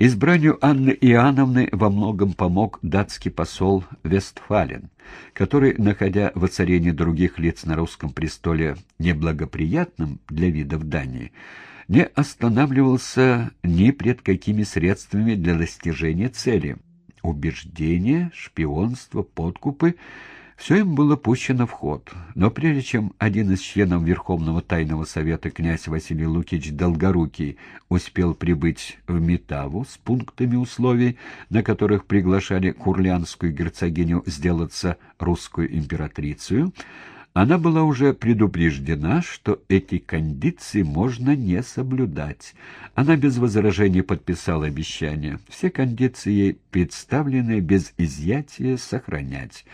Избранию Анны Иоанновны во многом помог датский посол Вестфален, который, находя воцарение других лиц на русском престоле неблагоприятным для видов Дании, не останавливался ни пред какими средствами для достижения цели. Убеждения, шпионство, подкупы — все им было пущено в ход, но прежде чем один из членов Верховного Тайного Совета, князь Василий Лукич Долгорукий, успел прибыть в Метаву с пунктами условий, на которых приглашали курлянскую герцогиню сделаться русскую императрицей, она была уже предупреждена, что эти кондиции можно не соблюдать. Она без возражений подписала обещание. Все кондиции ей представлены без изъятия сохранять.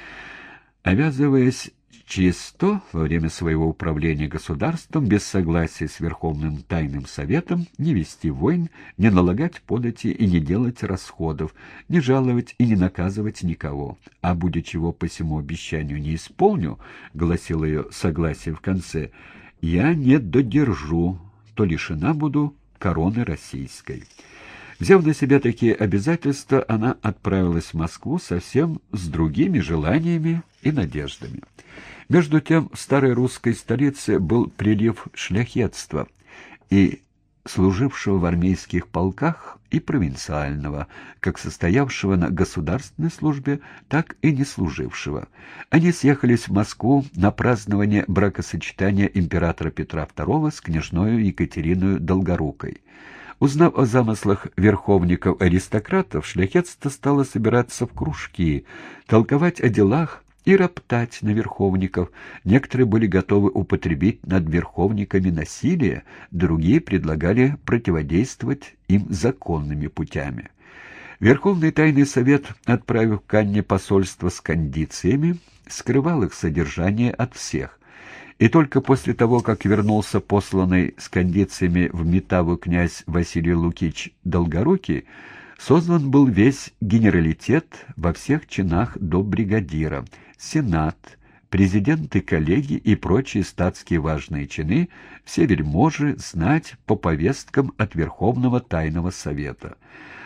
Обязываясь через то во время своего управления государством без согласия с Верховным Тайным Советом не вести войн, не налагать подати и не делать расходов, не жаловать и не наказывать никого. А будет чего по всему обещанию не исполню, — гласил ее согласие в конце, — я не додержу, то лишена буду короны российской. Взяв на себя такие обязательства, она отправилась в Москву совсем с другими желаниями и надеждами. Между тем в старой русской столице был прилив шляхетства и служившего в армейских полках и провинциального, как состоявшего на государственной службе, так и не служившего. Они съехались в Москву на празднование бракосочетания императора Петра II с княжною Екатериной Долгорукой. Узнав о замыслах верховников-аристократов, шляхетство стало собираться в кружки, толковать о делах и роптать на верховников. Некоторые были готовы употребить над верховниками насилие, другие предлагали противодействовать им законными путями. Верховный тайный совет, отправив к Анне посольство с кондициями, скрывал их содержание от всех, и только после того, как вернулся посланный с кондициями в Метаву князь Василий Лукич Долгорукий, создан был весь генералитет во всех чинах до бригадира, сенат, президенты коллеги и прочие статские важные чины, все вельможи знать по повесткам от Верховного Тайного Совета.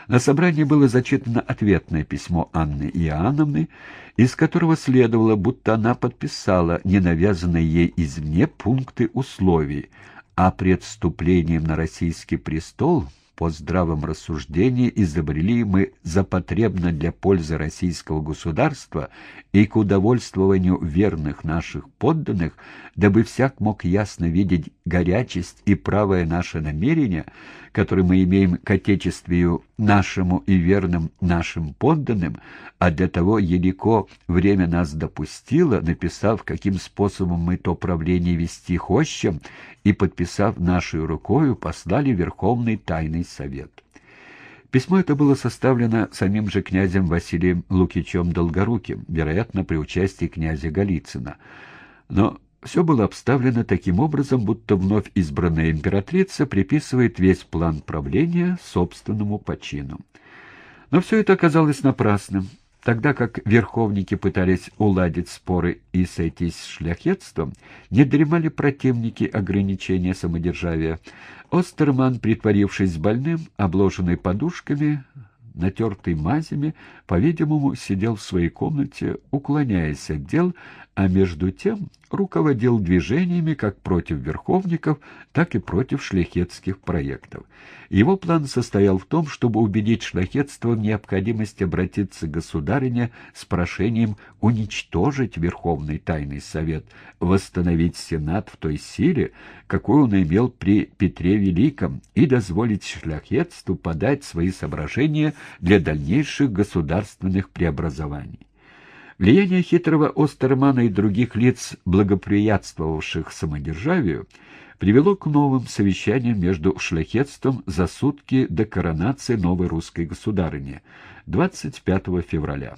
На собрании было зачитано ответное письмо Анны Иоанновны, из которого следовало, будто она подписала ненавязанные ей извне пункты условий, а пред вступлением на российский престол по здравом рассуждении изобрели мы запотребно для пользы российского государства и к удовольствованию верных наших подданных, дабы всяк мог ясно видеть горячесть и правое наше намерение, которое мы имеем к Отечествию нашему и верным нашим подданным, а для того елико время нас допустило, написав, каким способом мы то правление вести хочем, и, подписав нашей рукою, послали Верховный Тайный Совет. Письмо это было составлено самим же князем Василием Лукичем Долгоруким, вероятно, при участии князя Голицына. Но все было обставлено таким образом, будто вновь избранная императрица приписывает весь план правления собственному почину. Но все это оказалось напрасным. Тогда как верховники пытались уладить споры и сойтись с шляхетством, не дремали противники ограничения самодержавия. Остерман, притворившись больным, обложенный подушками, натертый мазями, по-видимому, сидел в своей комнате, уклоняясь от дел, а между тем руководил движениями как против верховников, так и против шляхетских проектов. Его план состоял в том, чтобы убедить шляхетство в необходимости обратиться к государине с прошением уничтожить Верховный Тайный Совет, восстановить Сенат в той силе, какую он имел при Петре Великом, и дозволить шляхетству подать свои соображения для дальнейших государственных преобразований. Влияние хитрого Остермана и других лиц, благоприятствовавших самодержавию, привело к новым совещаниям между шляхетством за сутки до коронации новой русской государыни 25 февраля.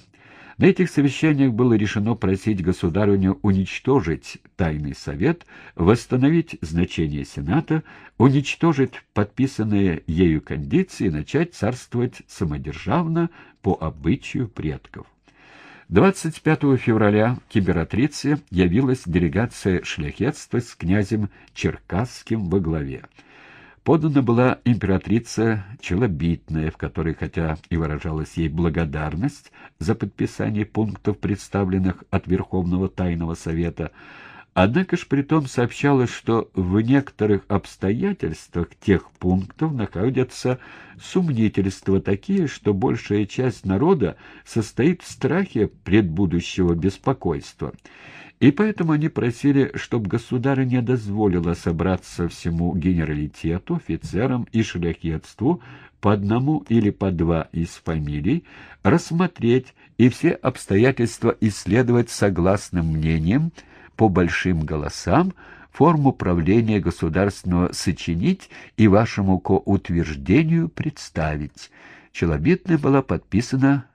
На этих совещаниях было решено просить государыню уничтожить Тайный Совет, восстановить значение Сената, уничтожить подписанные ею кондиции и начать царствовать самодержавно по обычаю предков. 25 февраля к императрице явилась делегация шляхетства с князем Черкасским во главе. Подана была императрица Челобитная, в которой, хотя и выражалась ей благодарность за подписание пунктов, представленных от Верховного Тайного Совета, Однако ж при том сообщалось, что в некоторых обстоятельствах тех пунктов находятся сумнительства такие, что большая часть народа состоит в страхе предбудущего беспокойства. И поэтому они просили, чтобы государь не дозволило собраться всему генералитету, офицерам и шляхетству по одному или по два из фамилий, рассмотреть и все обстоятельства исследовать согласным мнением – по большим голосам форму правления государственного сочинить и вашему ко утверждению представить. Челобитная была подписана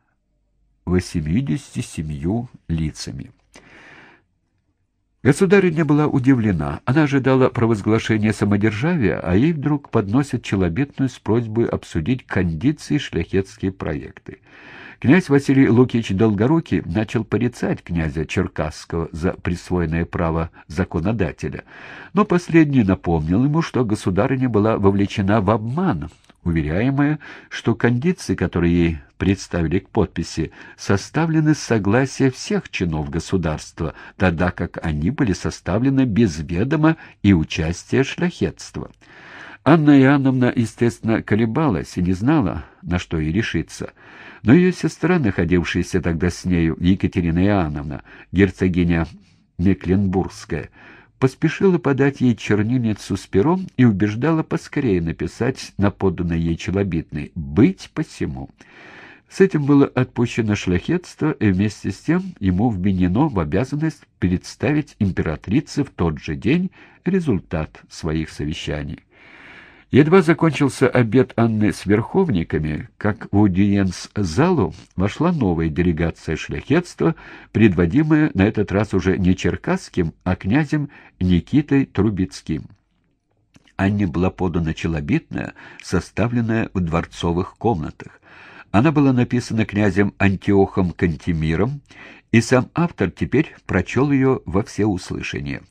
87 лицами. Государыня была удивлена. Она ожидала провозглашения самодержавия, а ей вдруг подносят челобитную с просьбой обсудить кондиции шляхетские проекты. Князь Василий Лукич Долгорукий начал порицать князя Черкасского за присвоенное право законодателя, но последний напомнил ему, что государыня была вовлечена в обман, уверяемая, что кондиции, которые ей представили к подписи, составлены с согласия всех чинов государства, тогда как они были составлены без ведома и участия шляхетства. Анна Иоанновна, естественно, колебалась и не знала, на что ей решиться. Но ее сестра, находившаяся тогда с нею, Екатерина Иоанновна, герцогиня Мекленбургская, поспешила подать ей чернильницу с пером и убеждала поскорее написать на поданной ей челобитной «Быть посему». С этим было отпущено шляхетство, и вместе с тем ему вменено в обязанность представить императрице в тот же день результат своих совещаний. Едва закончился обед Анны с верховниками, как в аудиенс-залу вошла новая делегация шляхетства, предводимая на этот раз уже не Черкасским, а князем Никитой Трубецким. Анне была подана челобитная, составленная в дворцовых комнатах. Она была написана князем Антиохом Кантемиром, и сам автор теперь прочел ее во всеуслышание.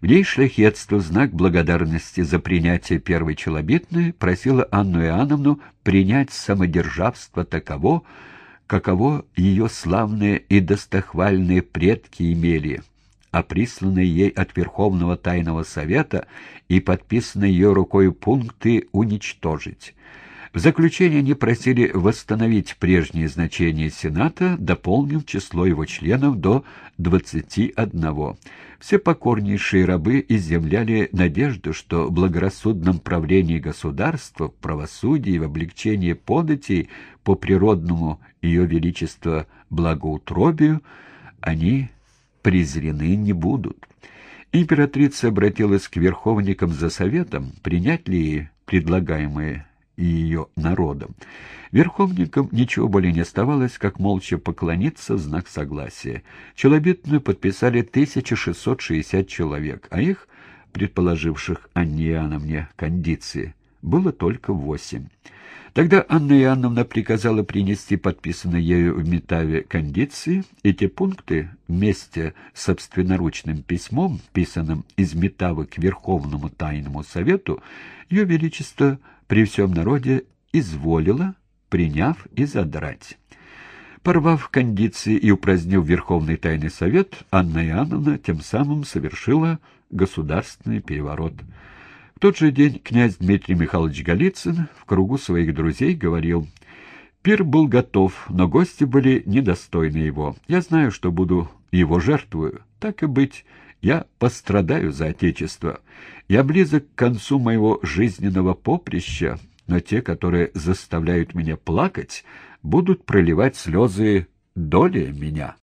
В ней шляхетство, знак благодарности за принятие первой челобитной, просило Анну Иоанновну принять самодержавство таково, каково ее славные и достохвальные предки имели, а присланные ей от Верховного Тайного Совета и подписанные ее рукой пункты уничтожить. В заключение они просили восстановить прежнее значение Сената, дополнив число его членов до 21. Все покорнейшие рабы изъявляли надежду, что в благорассудном правлении государства, в правосудии в облегчении податей по природному ее величества благоутробию они презрены не будут. Императрица обратилась к верховникам за советом, принять ли предлагаемые и ее народом. Верховникам ничего более не оставалось, как молча поклониться в знак согласия. Челобитную подписали 1660 человек, а их, предположивших Анне Иоанновне кондиции, было только восемь. Тогда Анна Иоанновна приказала принести подписанные ею в Метаве кондиции. Эти пункты вместе с собственноручным письмом, писанным из Метавы к Верховному Тайному Совету, Ее Величество при всем народе изволила, приняв и задрать. Порвав кондиции и упразднив Верховный Тайный Совет, Анна Иоанновна тем самым совершила государственный переворот. В тот же день князь Дмитрий Михайлович Голицын в кругу своих друзей говорил «Пир был готов, но гости были недостойны его. Я знаю, что буду его жертвую. Так и быть, я пострадаю за Отечество. Я близок к концу моего жизненного поприща, но те, которые заставляют меня плакать, будут проливать слезы доли меня».